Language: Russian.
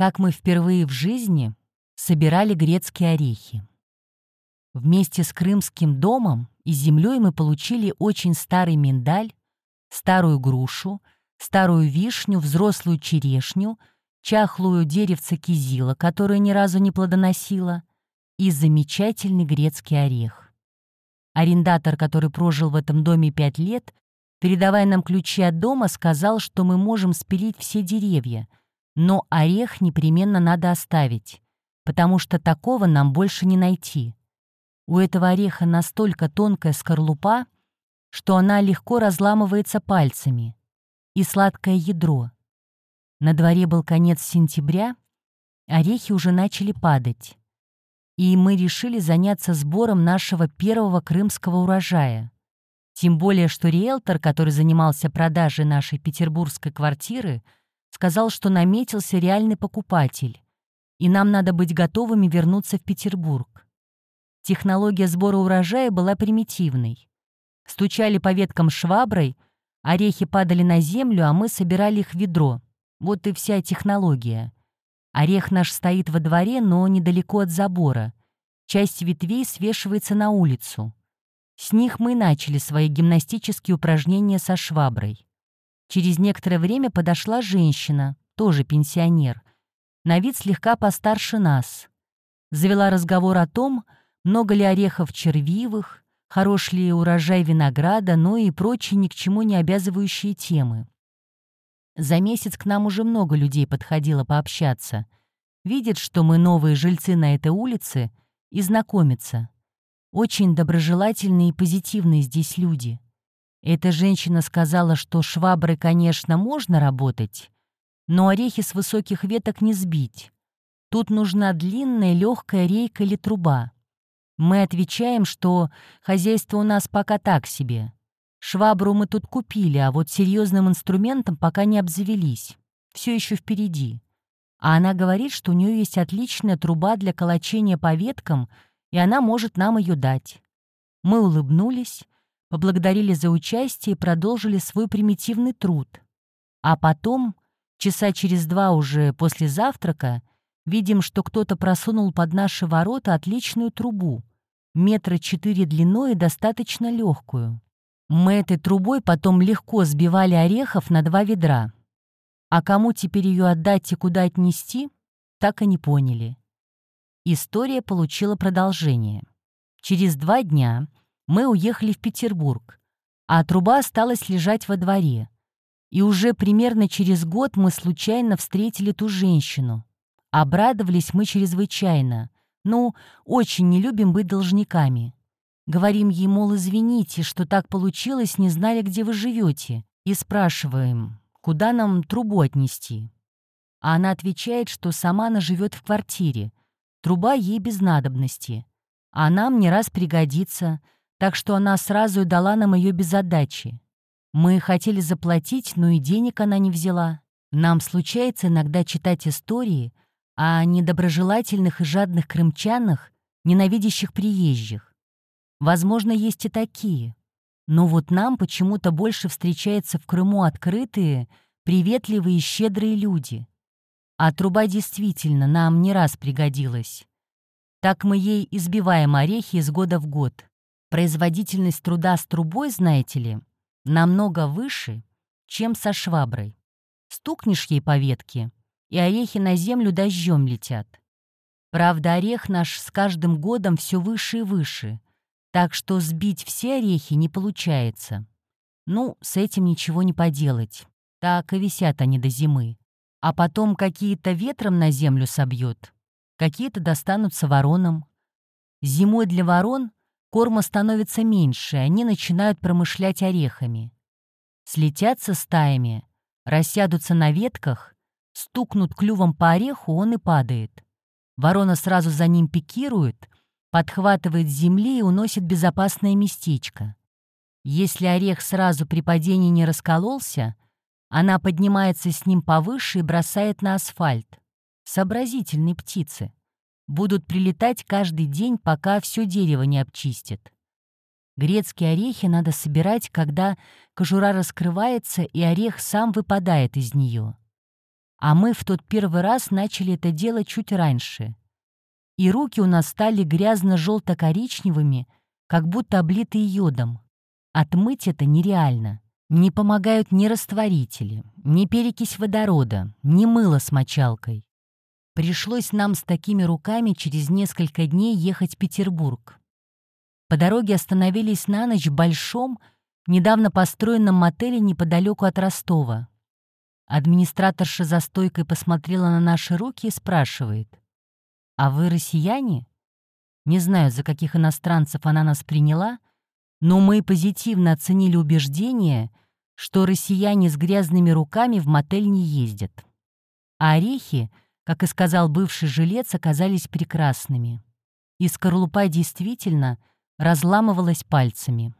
как мы впервые в жизни собирали грецкие орехи. Вместе с крымским домом и землей мы получили очень старый миндаль, старую грушу, старую вишню, взрослую черешню, чахлую деревце кизила, которое ни разу не плодоносило, и замечательный грецкий орех. Арендатор, который прожил в этом доме пять лет, передавая нам ключи от дома, сказал, что мы можем спилить все деревья, но орех непременно надо оставить, потому что такого нам больше не найти. У этого ореха настолько тонкая скорлупа, что она легко разламывается пальцами, и сладкое ядро. На дворе был конец сентября, орехи уже начали падать, и мы решили заняться сбором нашего первого крымского урожая. Тем более, что риэлтор, который занимался продажей нашей петербургской квартиры, сказал, что наметился реальный покупатель, и нам надо быть готовыми вернуться в Петербург. Технология сбора урожая была примитивной. Стучали по веткам шваброй, орехи падали на землю, а мы собирали их в ведро. Вот и вся технология. Орех наш стоит во дворе, но недалеко от забора. Часть ветвей свешивается на улицу. С них мы начали свои гимнастические упражнения со шваброй. Через некоторое время подошла женщина, тоже пенсионер, на вид слегка постарше нас. Завела разговор о том, много ли орехов червивых, хорош ли урожай винограда, ну и прочие ни к чему не обязывающие темы. За месяц к нам уже много людей подходило пообщаться. Видят, что мы новые жильцы на этой улице, и знакомятся. Очень доброжелательные и позитивные здесь люди. Эта женщина сказала, что швабры, конечно, можно работать, но орехи с высоких веток не сбить. Тут нужна длинная легкая рейка или труба. Мы отвечаем, что хозяйство у нас пока так себе. Швабру мы тут купили, а вот серьезным инструментом пока не обзавелись. Все еще впереди. А она говорит, что у нее есть отличная труба для колочения по веткам, и она может нам ее дать. Мы улыбнулись, поблагодарили за участие и продолжили свой примитивный труд. А потом, часа через два уже после завтрака, видим, что кто-то просунул под наши ворота отличную трубу, метра четыре длиной и достаточно легкую. Мы этой трубой потом легко сбивали орехов на два ведра. А кому теперь ее отдать и куда отнести, так и не поняли. История получила продолжение. Через два дня мы уехали в Петербург, а труба осталась лежать во дворе. И уже примерно через год мы случайно встретили ту женщину. Обрадовались мы чрезвычайно. Ну, очень не любим быть должниками. Говорим ей, мол, извините, что так получилось, не знали, где вы живете. И спрашиваем, куда нам трубу отнести. А она отвечает, что сама она живет в квартире. Труба ей без надобности. А нам не раз пригодится, так что она сразу и дала нам ее без отдачи. Мы хотели заплатить, но и денег она не взяла. Нам случается иногда читать истории о недоброжелательных и жадных крымчанах, ненавидящих приезжих. Возможно, есть и такие. Но вот нам почему-то больше встречаются в Крыму открытые, приветливые и щедрые люди. А труба действительно нам не раз пригодилась. Так мы ей избиваем орехи из года в год. Производительность труда с трубой, знаете ли, намного выше, чем со шваброй. Стукнешь ей по ветке, и орехи на землю дождем летят. Правда, орех наш с каждым годом все выше и выше — так что сбить все орехи не получается. Ну, с этим ничего не поделать. Так и висят они до зимы. А потом какие-то ветром на землю собьет, какие-то достанутся воронам. Зимой для ворон корма становится меньше, они начинают промышлять орехами. Слетятся стаями, рассядутся на ветках, стукнут клювом по ореху, он и падает. Ворона сразу за ним пикирует — подхватывает с земли и уносит безопасное местечко. Если орех сразу при падении не раскололся, она поднимается с ним повыше и бросает на асфальт. Сообразительные птицы. Будут прилетать каждый день, пока все дерево не обчистят. Грецкие орехи надо собирать, когда кожура раскрывается и орех сам выпадает из нее. А мы в тот первый раз начали это делать чуть раньше. И руки у нас стали грязно-желто-коричневыми, как будто облитые йодом. Отмыть это нереально. Не помогают ни растворители, ни перекись водорода, ни мыло с мочалкой. Пришлось нам с такими руками через несколько дней ехать в Петербург. По дороге остановились на ночь в большом, недавно построенном мотеле неподалеку от Ростова. Администраторша за стойкой посмотрела на наши руки и спрашивает. «А вы россияне?» Не знаю, за каких иностранцев она нас приняла, но мы позитивно оценили убеждение, что россияне с грязными руками в мотель не ездят. А орехи, как и сказал бывший жилец, оказались прекрасными. И скорлупа действительно разламывалась пальцами.